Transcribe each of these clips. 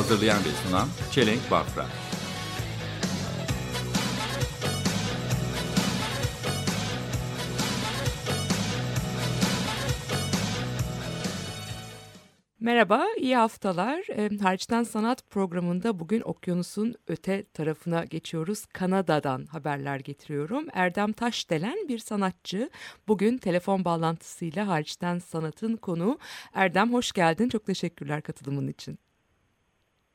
Hazırlayan ve sunan Çelenk Bafra. Merhaba, iyi haftalar. E, Hariçten Sanat programında bugün okyanusun öte tarafına geçiyoruz. Kanada'dan haberler getiriyorum. Erdem Taşdelen bir sanatçı. Bugün telefon bağlantısıyla Hariçten Sanat'ın konuğu. Erdem hoş geldin. Çok teşekkürler katılımın için.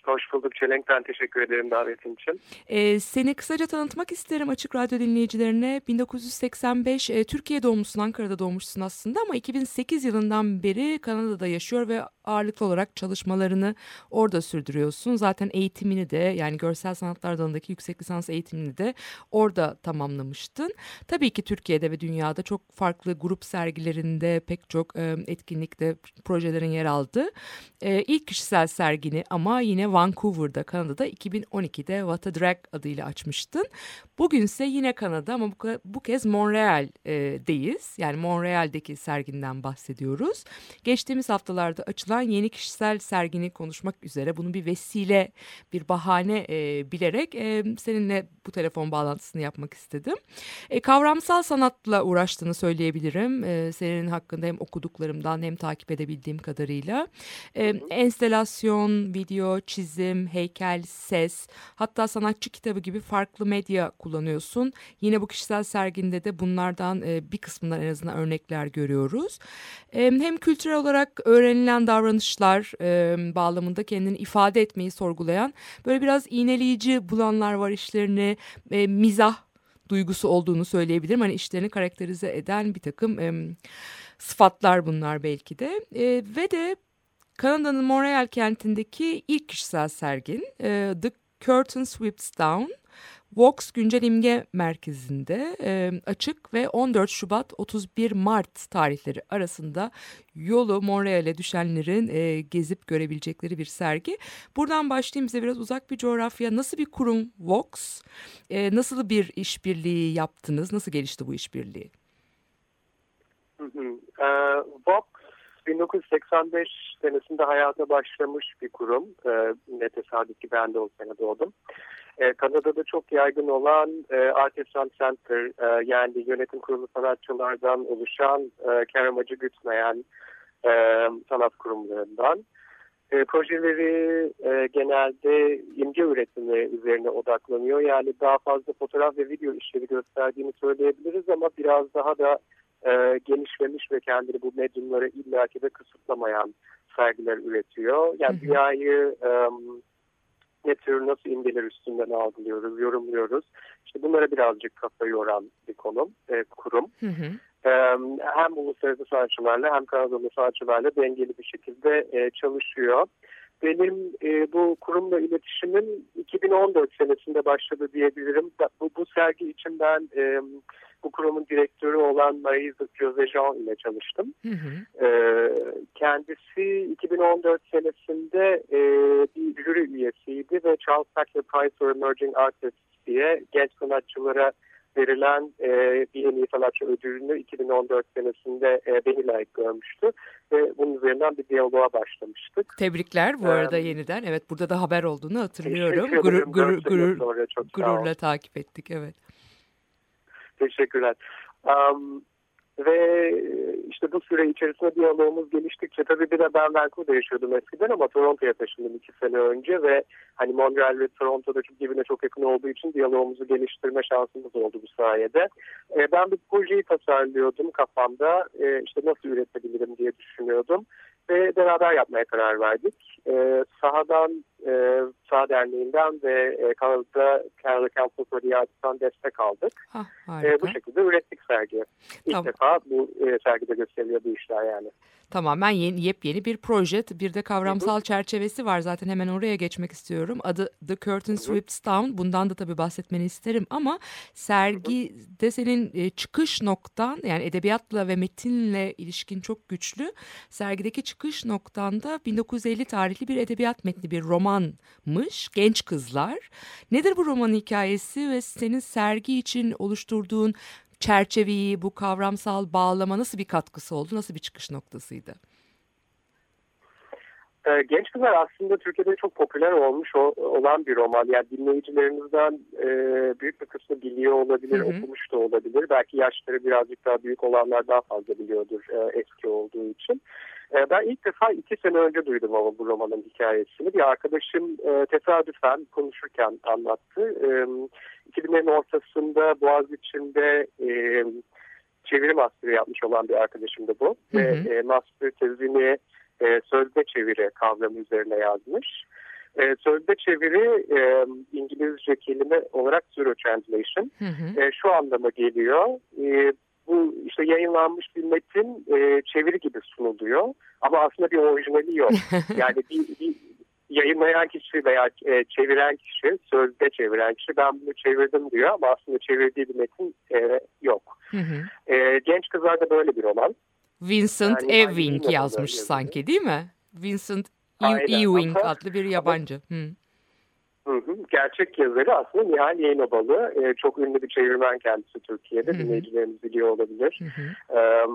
Hoş bulduk Çelenk. Ben teşekkür ederim davetin için. E, seni kısaca tanıtmak isterim Açık Radyo dinleyicilerine. 1985 e, Türkiye doğumlusun, Ankara'da doğmuşsun aslında ama 2008 yılından beri Kanada'da yaşıyor ve ağırlıklı olarak çalışmalarını orada sürdürüyorsun. Zaten eğitimini de yani görsel sanatlar dalındaki yüksek lisans eğitimini de orada tamamlamıştın. Tabii ki Türkiye'de ve dünyada çok farklı grup sergilerinde pek çok e, etkinlikte projelerin yer aldı. E, ilk kişisel sergini ama yine Vancouver'da Kanada'da 2012'de What a Drag adıyla açmıştın. Bugünse yine Kanada ama bu, bu kez Montreal'deyiz. Yani Montreal'deki serginden bahsediyoruz. Geçtiğimiz haftalarda açılan yeni kişisel sergini konuşmak üzere bunu bir vesile, bir bahane e, bilerek e, seninle bu telefon bağlantısını yapmak istedim. E, kavramsal sanatla uğraştığını söyleyebilirim. E, senin hakkında hem okuduklarımdan hem takip edebildiğim kadarıyla. E, enstelasyon, video, çizim, heykel, ses, hatta sanatçı kitabı gibi farklı medya kullanıyorsun. Yine bu kişisel serginde de bunlardan e, bir kısmından en azından örnekler görüyoruz. E, hem kültürel olarak öğrenilen davranışlar e, bağlamında kendini ifade etmeyi sorgulayan böyle biraz iğneleyici bulanlar var işlerini, e, mizah duygusu olduğunu söyleyebilirim. Hani işlerini karakterize eden bir takım e, sıfatlar bunlar belki de. E, ve de Kanada'nın Montreal kentindeki ilk kişisel sergin e, The Curtain Sweeps Down. Vox Güncel İmge Merkezi'nde e, açık ve 14 Şubat 31 Mart tarihleri arasında yolu Montreal'e düşenlerin e, gezip görebilecekleri bir sergi. Buradan başlayayım bize biraz uzak bir coğrafya. Nasıl bir kurum Vox? E, nasıl bir işbirliği yaptınız? Nasıl gelişti bu işbirliği? Vox 1985 senesinde hayata başlamış bir kurum. Ee, ne tesadüf ki ben de o sene doğdum. Ee, Kanada'da çok yaygın olan e, Artisan Center e, yani yönetim kurulu sanatçılardan oluşan e, kar amacı gütmeyen e, sanat kurumlarından. E, projeleri e, genelde imge üretimi üzerine odaklanıyor. Yani daha fazla fotoğraf ve video işleri gösterdiğini söyleyebiliriz ama biraz daha da e, genişlemiş ve kendini bu medyumları illaki de kısıtlamayan sergiler üretiyor. Yani hı hı. dünyayı e, ne tür nasıl imgeler üstünden algılıyoruz, yorumluyoruz. İşte bunlara birazcık kafa yoran bir konum, e, kurum. Hı hı. E, hem uluslararası sanatçılarla hem Kanadalı sanatçılarla dengeli bir şekilde e, çalışıyor. Benim e, bu kurumla iletişimim 2014 senesinde başladı diyebilirim. Bu, bu sergi için ben e, bu kurumun direktörü olan Marie Josejean ile çalıştım. Hı hı. E, kendisi 2014 senesinde e, bir jüri üyesiydi ve Charles Sackler Prize for Emerging Artists diye genç sanatçılara verilen e, bir en iyi sanatçı ödülünü 2014 senesinde e, beni layık görmüştü. Ve bunun üzerinden bir diyaloğa başlamıştık. Tebrikler bu arada ee, yeniden. Evet burada da haber olduğunu hatırlıyorum. Gurur, gurur, gurur, gururla takip ettik evet. Teşekkürler. Um, ve işte bu süre içerisinde diyalogumuz geliştikçe tabii bir de ben Vancouver'da yaşıyordum eskiden ama Toronto'ya taşındım iki sene önce ve hani Montreal ve Toronto'da çok birbirine çok yakın olduğu için diyalogumuzu geliştirme şansımız oldu bu sayede. E, ben bir projeyi tasarlıyordum kafamda e, işte nasıl üretebilirim diye düşünüyordum ve beraber yapmaya karar verdik. E, sahadan, e, Saha Derneği'nden ve e, Kanada Canada Council for the Arts'tan destek aldık. Ha, e, bu şekilde ürettik sergiyi. İlk tamam. defa bu e, sergide gösteriliyor bu işler yani. Tamamen yeni, yepyeni bir proje. Bir de kavramsal çerçevesi var. Zaten hemen oraya geçmek istiyorum. Adı The Curtain Sweeps Down. Bundan da tabii bahsetmeni isterim ama sergide senin e, çıkış noktan yani edebiyatla ve metinle ilişkin çok güçlü. Sergideki çıkış noktanda 1950 tarihli bir edebiyat metni bir romanmış. Genç Kızlar. Nedir bu romanın hikayesi ve senin sergi için oluşturduğun çerçeveyi, bu kavramsal bağlama nasıl bir katkısı oldu, nasıl bir çıkış noktasıydı? Ee, Genç Kızlar aslında Türkiye'de çok popüler olmuş o- olan bir roman. Yani dinleyicilerimizden e, büyük bir kısmı biliyor olabilir, Hı hı. okumuş da olabilir. Belki yaşları birazcık daha büyük olanlar daha fazla biliyordur e, eski olduğu için. E, ben ilk defa iki sene önce duydum ama bu romanın hikayesini. Bir arkadaşım e, tesadüfen konuşurken anlattı. E, 2000'lerin ortasında Boğaziçi'nde e, çeviri master yapmış olan bir arkadaşım da bu. Hı hı. Ve e, master tezini e, sözde çeviri kavramı üzerine yazmış. E, sözde çeviri e, İngilizce kelime olarak pseudo translation. Hı hı. E, şu anlama geliyor. E, bu işte yayınlanmış bir metin e, çeviri gibi sunuluyor. Ama aslında bir orijinali yok. yani bir, bir yayınlayan kişi veya e, çeviren kişi, sözde çeviren kişi ben bunu çevirdim diyor ama aslında çevirdiği bir metin e, yok. Hı hı. E, Genç Kızlar da böyle bir roman. Vincent Yani Ewing yazmış yazıyor. sanki değil mi? Vincent Aynen. E- Ewing Ama- adlı bir yabancı. Hı. Hı hı. Gerçek yazarı aslında Nihal Yayınobalı. E, çok ünlü bir çevirmen kendisi Türkiye'de. Hı hı. Dinleyicilerimiz biliyor olabilir. Hı hı. Ee,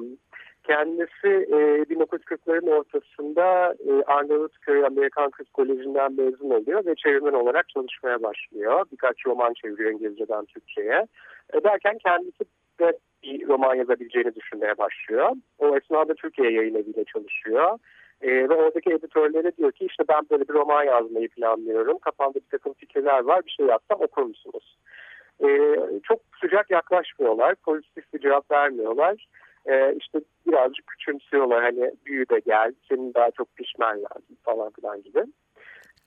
Kendisi e, 1940'ların ortasında e, Arnavutköy Amerikan Kız Koleji'nden mezun oluyor ve çevirmen olarak çalışmaya başlıyor. Birkaç roman çeviriyor İngilizceden Türkçe'ye. E, derken kendisi de bir roman yazabileceğini düşünmeye başlıyor. O esnada Türkiye yayın eviyle çalışıyor. E, ve oradaki editörlere diyor ki işte ben böyle bir roman yazmayı planlıyorum. Kafamda bir takım fikirler var bir şey yapsam okur musunuz? E, çok sıcak yaklaşmıyorlar. Pozitif bir cevap vermiyorlar. E, işte birazcık küçümsüyorlar. Hani büyü de gel, senin daha çok pişman lazım falan filan gibi.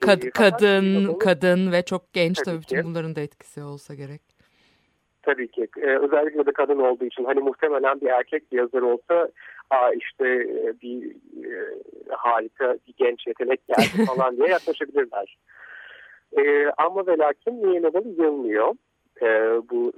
Kad- E, fakat kadın, kadın ve çok genç Tabii tabii bütün bunların da etkisi olsa gerek. Tabii ki. Ee, özellikle de kadın olduğu için hani muhtemelen bir erkek bir yazar olsa Aa işte e, bir e, harika bir genç yetenek geldi falan diye yaklaşabilirler. Ee, ama ve lakin Yayınovalı yılmıyor e, bu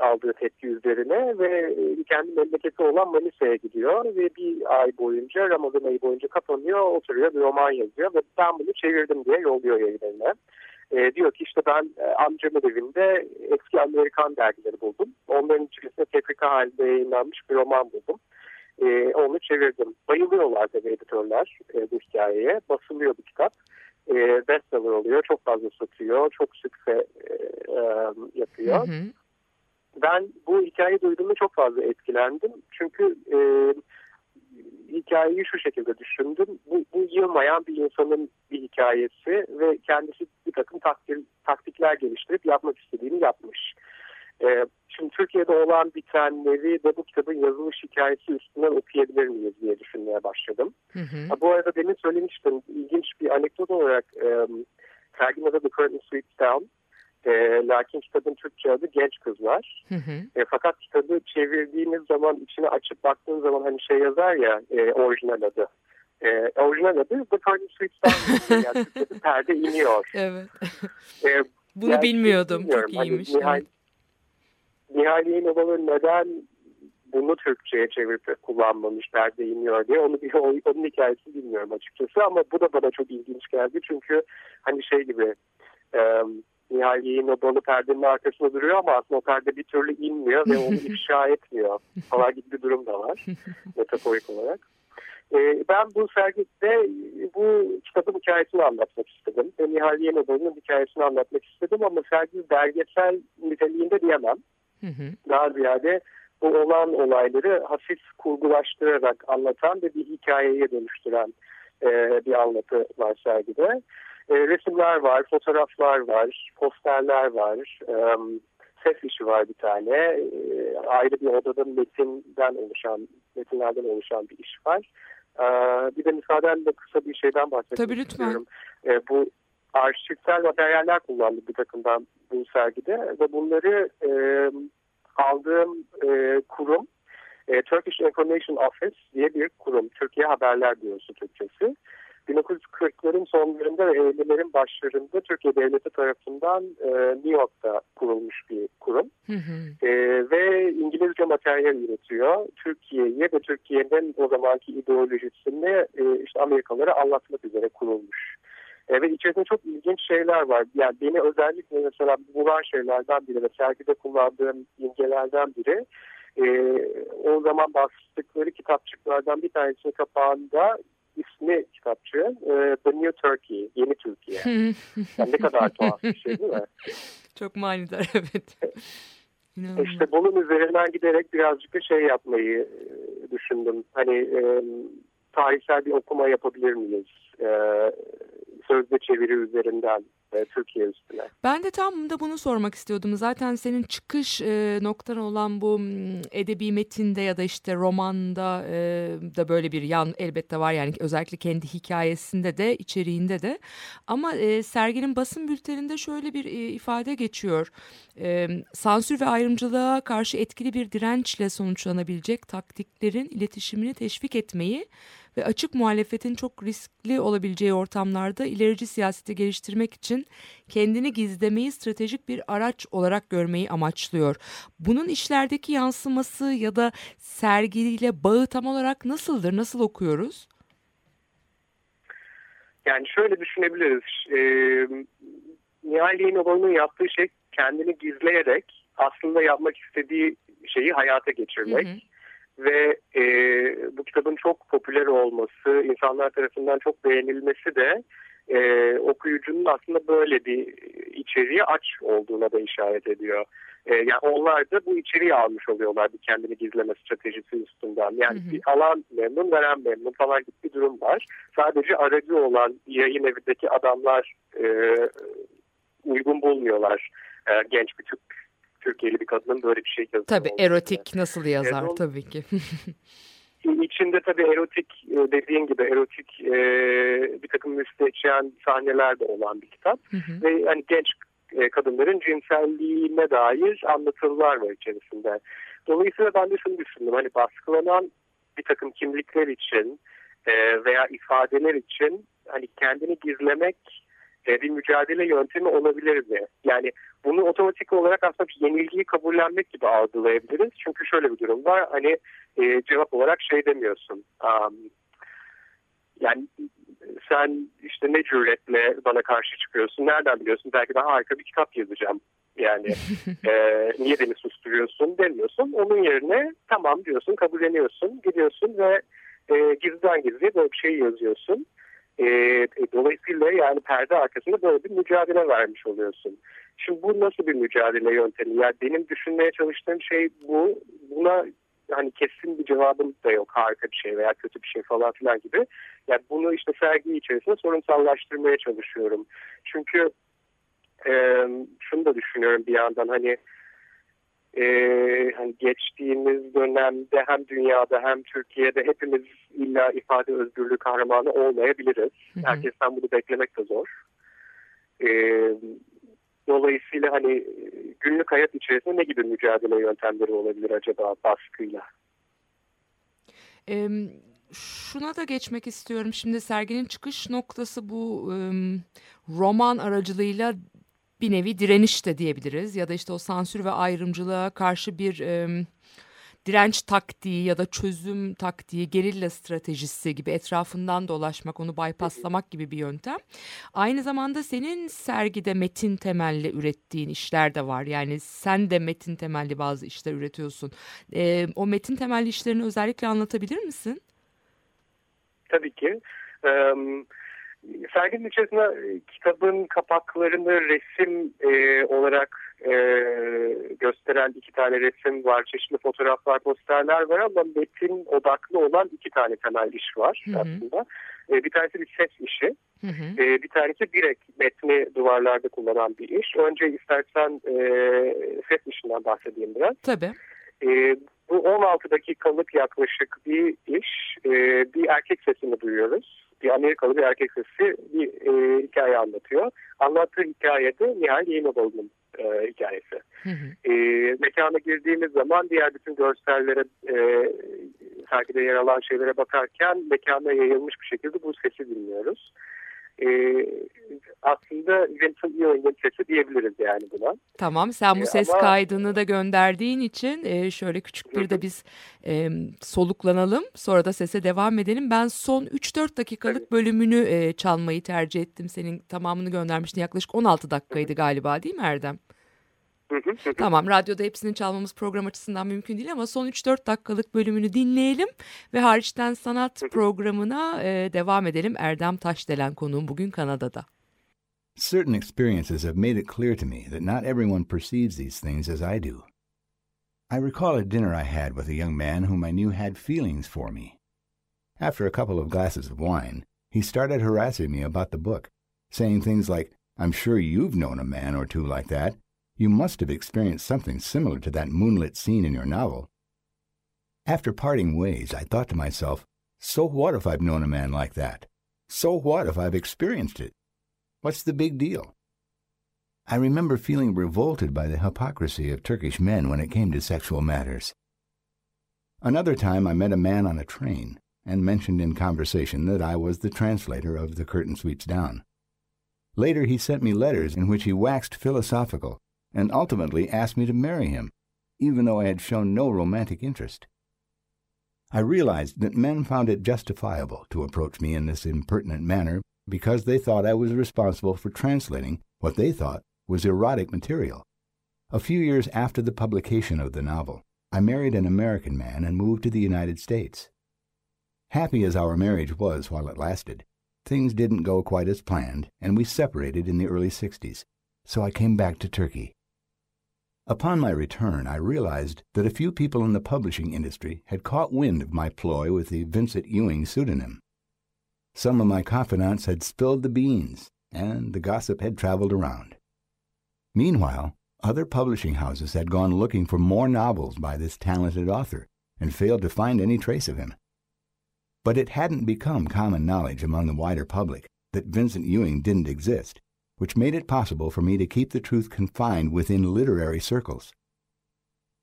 aldığı tepki üzerine ve e, kendi memleketi olan Manisa'ya gidiyor ve bir ay boyunca Ramazan ayı boyunca kapanıyor oturuyor bir roman yazıyor ve ben bunu çevirdim diye yolluyor yayın evine. E, diyor ki işte ben e, amcamın evinde eski Amerikan dergileri buldum. Onların içerisinde tefrika halinde yayınlanmış bir roman buldum. E, onu çevirdim. Bayılıyorlar tabii editörler e, bu hikayeye. Basılıyor bu kitap. E, bestseller oluyor. Çok fazla satıyor. Çok sükse e, e, yapıyor. Hı hı. Ben bu hikayeyi duyduğumda çok fazla etkilendim. Çünkü e, hikayeyi şu şekilde düşündüm. Bu, bu yılmayan bir insanın bir hikayesi ve kendisi bir takım takdir, taktikler geliştirip yapmak istediğini yapmış. E, şimdi Türkiye'de olan bitenleri de bu kitabın yazılış hikayesi üstünden okuyabilir miyiz diye düşünmeye başladım. Hı hı. Ha, bu arada demin söylemiştim. ilginç bir anekdot olarak e, serginin adı The Curtain Sweeps Down. E, lakin kitabın Türkçe adı Genç Kızlar. Hı hı. E, fakat kitabı çevirdiğiniz zaman içine açıp baktığınız zaman hani şey yazar ya e, orijinal adı. E, orijinal adı The Curtain Sweeps Down. yani Türkçe'de perde iniyor. Evet. E, Bunu yani bilmiyordum. bilmiyorum. Çok Hani iyiymiş. Nihal, Evet. Nihal Yayınovalı neden bunu Türkçe'ye çevirip kullanmamış perde iniyor diye onu bir onun hikayesini bilmiyorum açıkçası ama bu da bana çok ilginç geldi çünkü hani şey gibi e, Nihal Yayınovalı perdenin arkasında duruyor ama aslında o perde bir türlü inmiyor ve onu ifşa etmiyor falan gibi bir durum da var metaforik olarak. E, ben bu sergide bu kitabın hikayesini anlatmak istedim. Ve Nihal Yayınovalı'nın hikayesini anlatmak istedim ama sergi belgesel niteliğinde diyemem daha ziyade bu olan olayları hafif kurgulaştırarak anlatan ve bir hikayeye dönüştüren e, bir anlatı var sergide. E, resimler var, fotoğraflar var, posterler var, e, ses işi var bir tane. E, ayrı bir odada metinden oluşan, metinlerden oluşan bir iş var. E, bir de müsaadenle kısa bir şeyden bahsetmek Tabii, lütfen. istiyorum. E, bu arşivsel materyaller kullandık bir takım ben bu sergide ve bunları e, aldığım e, kurum E, Turkish Information Office diye bir kurum. Türkiye Haberler Bürosu Türkçesi. 1940'ların sonlarında ve 50'lerin başlarında Türkiye Devleti tarafından e, New York'ta kurulmuş bir kurum. Hı hı. E, ve İngilizce materyal üretiyor. Türkiye'ye ve Türkiye'nin o zamanki ideolojisini e, işte Amerikalılara anlatmak üzere kurulmuş. E, ve içerisinde çok ilginç şeyler var. Yani beni özellikle mesela bulan şeylerden biri ve sergide kullandığım imgelerden biri e, o zaman bastıkları kitapçıklardan bir tanesinin kapağında ismi kitapçı e, The New Turkey, Yeni Türkiye. Yani ne kadar tuhaf bir şey değil mi? Çok manidar evet. İnanılmaz. İşte bunun üzerinden giderek birazcık da şey yapmayı e, düşündüm. Hani e, tarihsel bir okuma yapabilir miyiz? E, sözde çeviri üzerinden e, Türkiye üstüne. Ben de tam da bunu sormak istiyordum. Zaten senin çıkış e, noktan olan bu edebi metinde ya da işte romanda e, da böyle bir yan elbette var. Yani özellikle kendi hikayesinde de içeriğinde de. Ama e, serginin basın bülteninde şöyle bir e, ifade geçiyor. E, sansür ve ayrımcılığa karşı etkili bir dirençle sonuçlanabilecek taktiklerin iletişimini teşvik etmeyi ve açık muhalefetin çok riskli olabileceği ortamlarda ilerici siyaseti geliştirmek için kendini gizlemeyi stratejik bir araç olarak görmeyi amaçlıyor. Bunun işlerdeki yansıması ya da sergiyle bağı tam olarak nasıldır? Nasıl okuyoruz? Yani şöyle düşünebiliriz. E, Nihal Yayınoğlu'nun yaptığı şey kendini gizleyerek aslında yapmak istediği şeyi hayata geçirmek. Hı hı. Ve e, bu kitabın çok popüler olması, insanlar tarafından çok beğenilmesi de e, okuyucunun aslında böyle bir içeriği aç olduğuna da işaret ediyor. E, yani onlar da bu içeriği almış oluyorlar bir kendini gizleme stratejisi üstünden. Yani Hı hı. bir alan memnun, veren memnun falan gibi bir durum var. Sadece aracı olan yayın evindeki adamlar e, uygun bulmuyorlar e, genç bir Türk Türkiye'li bir kadının böyle bir şey yazıyor. Tabii erotik nasıl yazar o- tabii ki. İçinde tabii erotik e, dediğin gibi erotik e, bir takım müstehcen sahneler de olan bir kitap. Hı hı. Ve hani genç e, kadınların cinselliğine dair anlatılar var içerisinde. Dolayısıyla ben de şunu düşündüm. Hani baskılanan bir takım kimlikler için e, veya ifadeler için hani kendini gizlemek bir mücadele yöntemi olabilir mi? Yani bunu otomatik olarak aslında bir yenilgiyi kabullenmek gibi algılayabiliriz. Çünkü şöyle bir durum var. Hani e, cevap olarak şey demiyorsun. Um, yani sen işte ne cüretle bana karşı çıkıyorsun? Nereden biliyorsun? Belki daha harika bir kitap yazacağım. Yani e, niye beni susturuyorsun demiyorsun. Onun yerine tamam diyorsun, kabulleniyorsun, gidiyorsun ve e, gizliden gizliye böyle bir şey yazıyorsun. E, e, dolayısıyla yani perde arkasında böyle bir mücadele vermiş oluyorsun. Şimdi bu nasıl bir mücadele yöntemi? Yani benim düşünmeye çalıştığım şey bu. Buna hani kesin bir cevabım da yok harika bir şey veya kötü bir şey falan filan gibi. Yani bunu işte sergi içerisinde sorunsallaştırmaya çalışıyorum. Çünkü e, şunu da düşünüyorum bir yandan hani e, hani geçtiğimiz dönemde hem dünyada hem Türkiye'de hepimiz illa ifade özgürlüğü kahramanı olmayabiliriz. Hı hı. Herkesten bunu beklemek de zor. E, dolayısıyla hani günlük hayat içerisinde ne gibi mücadele yöntemleri olabilir acaba baskıyla? Ee, şuna da geçmek istiyorum. Şimdi serginin çıkış noktası bu em, roman aracılığıyla bir nevi direniş de diyebiliriz. Ya da işte o sansür ve ayrımcılığa karşı bir em, direnç taktiği ya da çözüm taktiği, gerilla stratejisi gibi etrafından dolaşmak, onu bypasslamak gibi bir yöntem. Aynı zamanda senin sergide metin temelli ürettiğin işler de var. Yani sen de metin temelli bazı işler üretiyorsun. Ee, o metin temelli işlerini özellikle anlatabilir misin? Tabii ki. Ee, serginin içerisinde e, kitabın kapaklarını resim e, olarak e, gösteren iki tane resim var. Çeşitli fotoğraflar, posterler var ama metin odaklı olan iki tane temel iş var Hı hı. aslında. E, bir tanesi bir ses işi. Hı hı. E, bir tanesi direkt metni duvarlarda kullanan bir iş. Önce istersen e, ses işinden bahsedeyim biraz. Tabii. E, bu 16 dakikalık yaklaşık bir iş. E, bir erkek sesini duyuyoruz. Bir Amerikalı bir erkek sesi bir e, hikaye anlatıyor. Anlattığı hikayede Nihal Yayınoğlu'nun e, hikayesi. E, mekana girdiğimiz zaman diğer bütün görsellere e, sergide yer alan şeylere bakarken mekana yayılmış bir şekilde bu sesi dinliyoruz. E, aslında Vincent Ewing'in sesi diyebiliriz yani buna. Tamam sen bu E, ses ama- kaydını da gönderdiğin için e, şöyle küçük bir de biz e, soluklanalım sonra da sese devam edelim. Ben son 3-4 dakikalık bölümünü e, çalmayı tercih ettim. Senin tamamını göndermiştin yaklaşık 16 dakikaydı galiba değil mi Erdem? Tamam radyoda hepsini çalmamız program açısından mümkün değil ama son 3-4 dakikalık bölümünü dinleyelim ve hariçten sanat programına e, devam edelim. Erdem Taşdelen konuğum bugün Kanada'da. Certain experiences have made it clear to me that not everyone perceives these things as I do. I recall a dinner I had with a young man whom I knew had feelings for me. After a couple of glasses of wine, he started harassing me about the book, saying things like, I'm sure you've known a man or two like that. You must have experienced something similar to that moonlit scene in your novel. After parting ways, I thought to myself, so what if I've known a man like that? So what if I've experienced it? What's the big deal? I remember feeling revolted by the hypocrisy of Turkish men when it came to sexual matters. Another time I met a man on a train and mentioned in conversation that I was the translator of The Curtain Sweeps Down. Later he sent me letters in which he waxed philosophical and ultimately asked me to marry him, even though I had shown no romantic interest. I realized that men found it justifiable to approach me in this impertinent manner because they thought I was responsible for translating what they thought was erotic material. A few years after the publication of the novel, I married an American man and moved to the United States. Happy as our marriage was while it lasted, things didn't go quite as planned, and we separated in the early 60s, so I came back to Turkey. Upon my return, I realized that a few people in the publishing industry had caught wind of my ploy with the Vincent Ewing pseudonym. Some of my confidants had spilled the beans, and the gossip had traveled around. Meanwhile, other publishing houses had gone looking for more novels by this talented author and failed to find any trace of him. But it hadn't become common knowledge among the wider public that Vincent Ewing didn't exist, which made it possible for me to keep the truth confined within literary circles.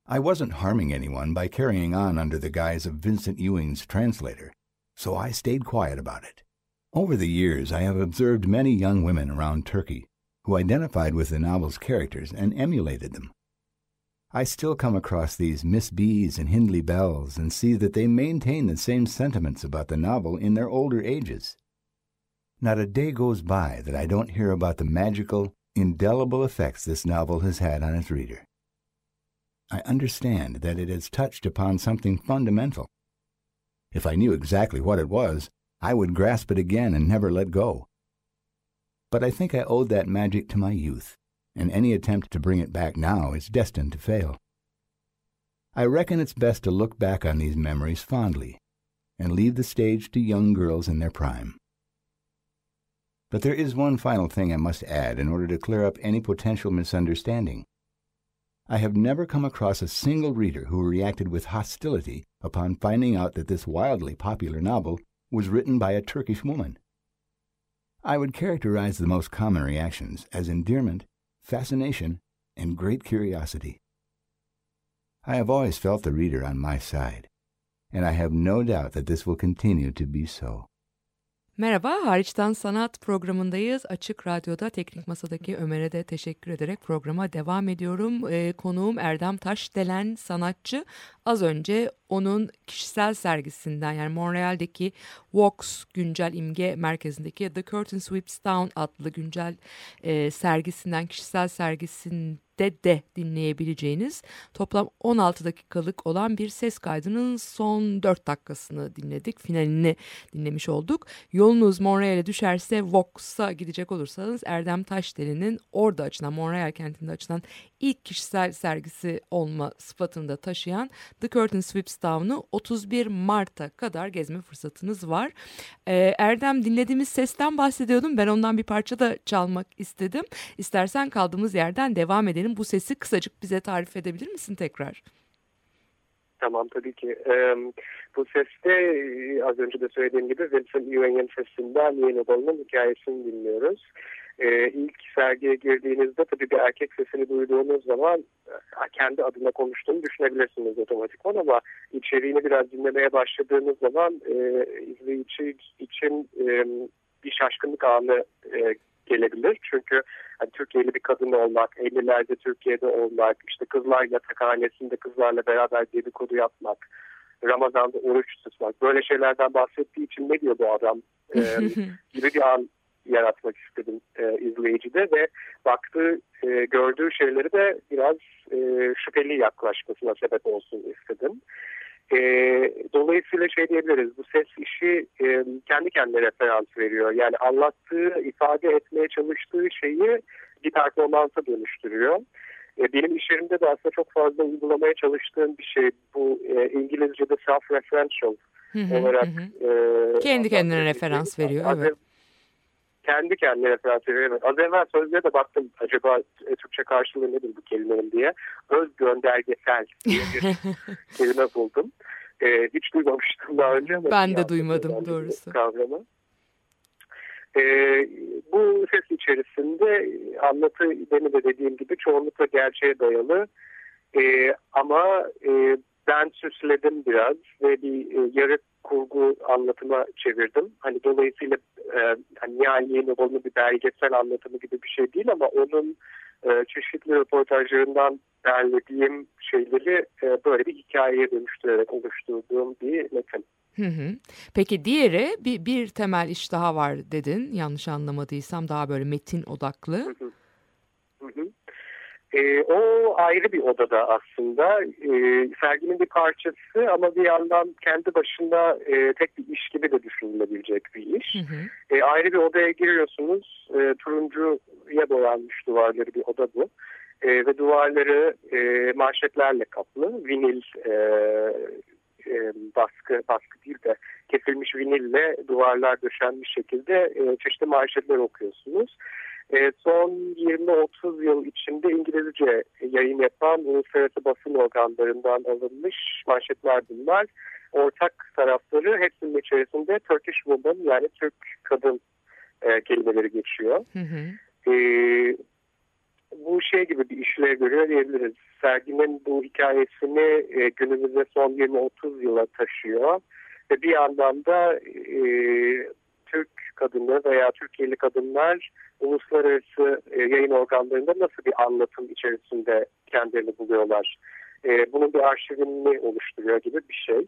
I wasn't harming anyone by carrying on under the guise of Vincent Ewing's translator, so I stayed quiet about it. Over the years, I have observed many young women around Turkey who identified with the novel's characters and emulated them. I still come across these Miss B's and Hindley Bells and see that they maintain the same sentiments about the novel in their older ages. Not a day goes by that I don't hear about the magical, indelible effects this novel has had on its reader. I understand that it has touched upon something fundamental. If I knew exactly what it was, I would grasp it again and never let go. But I think I owed that magic to my youth, and any attempt to bring it back now is destined to fail. I reckon it's best to look back on these memories fondly and leave the stage to young girls in their prime. But there is one final thing I must add in order to clear up any potential misunderstanding. I have never come across a single reader who reacted with hostility upon finding out that this wildly popular novel was written by a Turkish woman. I would characterize the most common reactions as endearment, fascination, and great curiosity. I have always felt the reader on my side, and I have no doubt that this will continue to be so. Merhaba, Hariçten Sanat programındayız. Açık Radyo'da Teknik Masa'daki Ömer'e de teşekkür ederek programa devam ediyorum. Ee, konuğum Erdem Taşdelen sanatçı. Az önce onun kişisel sergisinden yani Montreal'deki Vox Güncel İmge Merkezi'ndeki The Curtain Sweeps Down adlı güncel e, sergisinden, kişisel sergisinde de dinleyebileceğiniz toplam 16 dakikalık olan bir ses kaydının son 4 dakikasını dinledik. Finalini dinlemiş olduk. Yolunuz Montreal'e düşerse Vox'a gidecek olursanız Erdem Taşdeli'nin orada açılan Montreal kentinde açılan ilk kişisel sergisi olma sıfatını da taşıyan The Curtain Sweeps Down'u 31 Mart'a kadar gezme fırsatınız var. Ee, Erdem dinlediğimiz sesten bahsediyordum. Ben ondan bir parça da çalmak istedim. İstersen kaldığımız yerden devam edelim. Bu sesi kısacık bize tarif edebilir misin tekrar? Tamam tabii ki. Ee, bu seste e, az önce de söylediğim gibi Vincent Ewing'in sesinden Yeni Balı'nın hikayesini dinliyoruz. E, ilk sergiye girdiğinizde tabii bir erkek sesini duyduğunuz zaman e, kendi adına konuştuğunu düşünebilirsiniz otomatikman ama içeriğini biraz dinlemeye başladığınız zaman e, izleyici için e, bir şaşkınlık anı e, gelebilir. Çünkü hani, Türkiye'li bir kadın olmak, 50'lerde Türkiye'de olmak, işte kızlar yatakhanesinde kızlarla beraber dedikodu yapmak, Ramazan'da oruç tutmak böyle şeylerden bahsettiği için ne diyor bu adam e, gibi bir an yaratmak istedim e, izleyicide ve baktığı, e, gördüğü şeyleri de biraz e, şüpheli yaklaşmasına sebep olsun istedim. E, dolayısıyla şey diyebiliriz, bu ses işi e, kendi kendine referans veriyor. Yani anlattığı, ifade etmeye çalıştığı şeyi bir performansa dönüştürüyor. E, benim iş yerimde de aslında çok fazla uygulamaya çalıştığım bir şey. Bu e, İngilizce'de self-referential olarak. E, Kendi kendine referans veriyor, evet. Kendi kendine veriyor. Evet. Az evvel sözlüğe de baktım acaba e, Türkçe karşılığı nedir bu kelimenin diye. Öz göndergesel diye bir kelime buldum. E, hiç duymamıştım daha önce. ama Ben de duymadım bu doğrusu. Kavramı. E, bu ses içerisinde anlatı demin de dediğim gibi çoğunlukla gerçeğe dayalı. E, ama e, ben süsledim biraz ve bir e, yarı kurgu anlatıma çevirdim. Hani dolayısıyla e, hani Nihal Yeniloğlu'nun bir belgesel anlatımı gibi bir şey değil ama onun e, çeşitli röportajlarından derlediğim şeyleri e, böyle bir hikayeye dönüştürerek oluşturduğum bir metin. Hı hı. Peki diğeri bir, bir temel iş daha var dedin. Yanlış anlamadıysam daha böyle metin odaklı. Hı hı. E, o ayrı bir odada aslında. E, serginin bir parçası ama bir yandan kendi başına e, tek bir iş gibi de düşünülebilecek bir iş. Hı hı. E, ayrı bir odaya giriyorsunuz. E, turuncuya boyanmış duvarları bir oda bu. E, ve duvarları e, manşetlerle kaplı. Vinil e, e, baskı, baskı değil de kesilmiş vinille duvarlar döşenmiş şekilde e, çeşitli manşetler okuyorsunuz. E, son 20-30 yıl içinde İngilizce yayın yapan uluslararası basın organlarından alınmış manşetler bunlar. Ortak tarafları hepsinin içerisinde Turkish Woman yani Türk kadın e, kelimeleri geçiyor. Hı hı. E, bu şey gibi bir işlev görüyor diyebiliriz. Serginin bu hikayesini e, günümüze son 20-30 yıla taşıyor. Ve bir yandan da e, Türk kadını veya Türkiye'li kadınlar uluslararası e, yayın organlarında nasıl bir anlatım içerisinde kendilerini buluyorlar. E, bunun bir arşivini oluşturuyor gibi bir şey.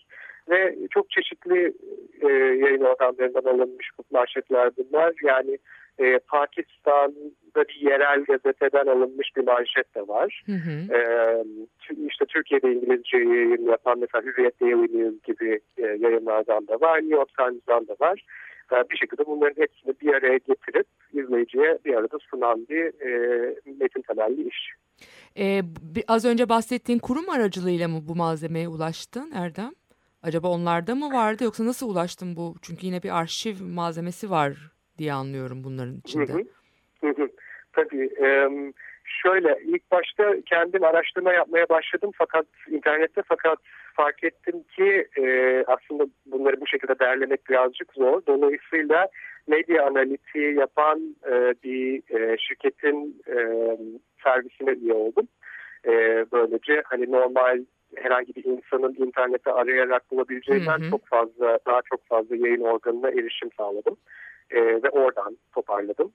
Ve çok çeşitli e, yayın organlarından alınmış bu manşetler bunlar. Yani e, Pakistan'da bir yerel gazeteden alınmış bir manşet de var. Hı hı. E, işte Türkiye'de İngilizce yayın yapan mesela Hürriyet Daily News gibi e, yayınlardan da var. New York Times'dan da var. E, bir şekilde bunların hepsini bir araya getirip izleyiciye bir arada sunan bir e, metin temelli iş. Ee, bi- az önce bahsettiğin kurum aracılığıyla mı bu malzemeye ulaştın Erdem? Acaba onlarda mı vardı yoksa nasıl ulaştın bu? Çünkü yine bir arşiv malzemesi var diye anlıyorum bunların içinde. Hı hı. Hı hı. Tabii. em, şöyle ilk başta kendim araştırma yapmaya başladım fakat internette fakat fark ettim ki e, aslında bunları bu şekilde derlemek birazcık zor. Dolayısıyla medya analitiği yapan e, bir e, şirketin e, servisine üye oldum. E, böylece hani normal herhangi bir insanın internette arayarak bulabileceğinden Hı hı. çok fazla daha çok fazla yayın organına erişim sağladım. E, ve oradan toparladım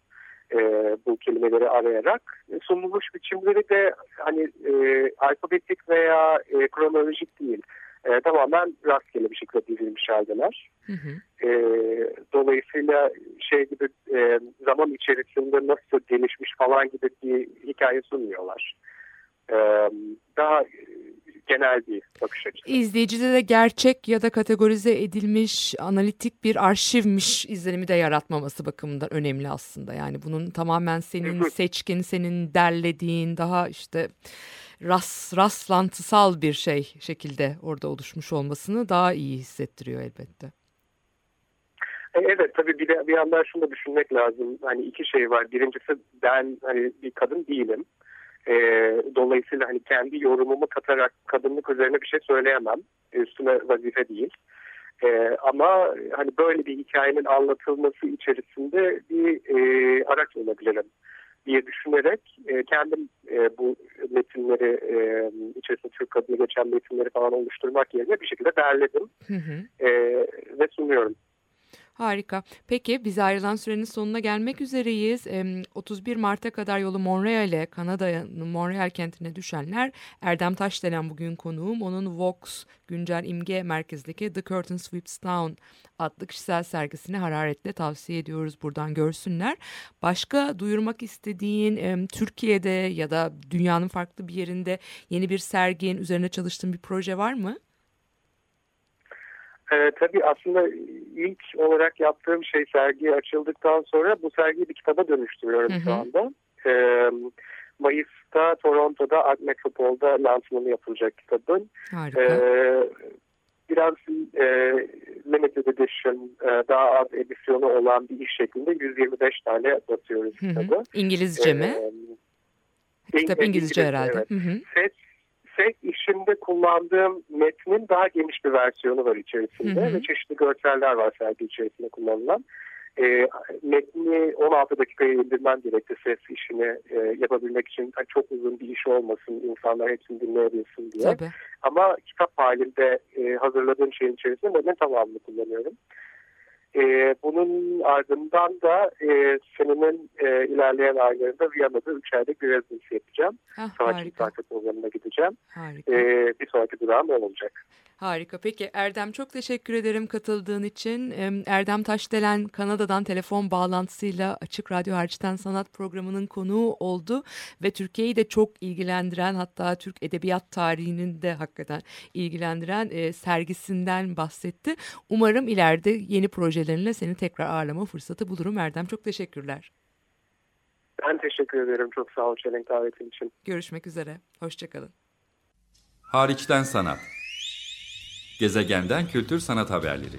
e, bu kelimeleri arayarak. E, sunulmuş biçimleri de hani e, alfabetik veya e, kronolojik değil. E, tamamen rastgele bir şekilde dizilmiş haldeler. Hı hı. E, dolayısıyla şey gibi e, zaman içerisinde nasıl gelişmiş falan gibi bir hikaye sunmuyorlar. E, daha e, genel bir bakış açısı. İzleyicide de gerçek ya da kategorize edilmiş analitik bir arşivmiş izlenimi de yaratmaması bakımından önemli aslında. Yani bunun tamamen senin seçkin, senin derlediğin daha işte ras, rastlantısal bir şey şekilde orada oluşmuş olmasını daha iyi hissettiriyor elbette. E, Evet tabii bir de bir yandan şunu da düşünmek lazım. Hani iki şey var. Birincisi ben hani bir kadın değilim. E, dolayısıyla hani kendi yorumumu katarak kadınlık üzerine bir şey söyleyemem. Üstüme vazife değil. E, ama hani böyle bir hikayenin anlatılması içerisinde bir e, araç olabilirim diye düşünerek e, kendim e, bu metinleri e, içerisinde Türk adını geçen metinleri falan oluşturmak yerine bir şekilde derledim Hı hı. e, ve sunuyorum. Harika. Peki biz ayrılan sürenin sonuna gelmek üzereyiz. Em, 31 Mart'a kadar yolu Montreal'e, Kanada'nın Montreal kentine düşenler Erdem Taşdelen bugün konuğum. Onun Vox güncel imge merkezdeki The Curtain Sweeps Down adlı kişisel sergisini hararetle tavsiye ediyoruz. Buradan görsünler. Başka duyurmak istediğin Türkiye'de ya da dünyanın farklı bir yerinde yeni bir sergin, üzerine çalıştığın bir proje var mı? Ee, tabii aslında ilk olarak yaptığım şey sergi açıldıktan sonra bu sergiyi bir kitaba dönüştürüyorum Hı hı. şu anda. Ee, Mayıs'ta Toronto'da Art Metropol'da lansmanı yapılacak kitabın. Harika. Ee, biraz e, limited edition, e, daha az edisyonu olan bir iş şeklinde 125 tane basıyoruz Hı hı. kitabı. İngilizce mi? Ee, Kitap İng- İngilizce herhalde. evet. Hı hı. Set, set işinde kullandığım metnin daha geniş bir versiyonu var içerisinde Hı hı. ve çeşitli görseller var sergi içerisinde kullanılan. E, metni 16 dakikaya indirmem gerekti ses işini e, yapabilmek için Yani çok uzun bir iş olmasın insanlar hepsini dinleyebilsin diye. Tabii. Ama kitap halinde e, hazırladığım şeyin içerisinde metnin tamamını kullanıyorum. E, bunun ardından da e, senenin e, ilerleyen aylarında Viyana'da 3 aylık bir residency yapacağım. Ah, harika. Parkı programına gideceğim. Harika. E, bir sonraki durağım olacak. Harika. Peki Erdem çok teşekkür ederim katıldığın için. Em, Erdem Taşdelen Kanada'dan telefon bağlantısıyla Açık Radyo Harçtan Sanat programının konuğu oldu ve Türkiye'yi de çok ilgilendiren hatta Türk edebiyat tarihinin de hakikaten ilgilendiren e, sergisinden bahsetti. Umarım ileride yeni projelerinle seni tekrar ağırlama fırsatı bulurum. Erdem çok teşekkürler. Ben teşekkür ederim. Çok sağ ol Çelenk davetin için. Görüşmek üzere. Hoşçakalın. Hariçten sanat. Gezegenden kültür sanat haberleri.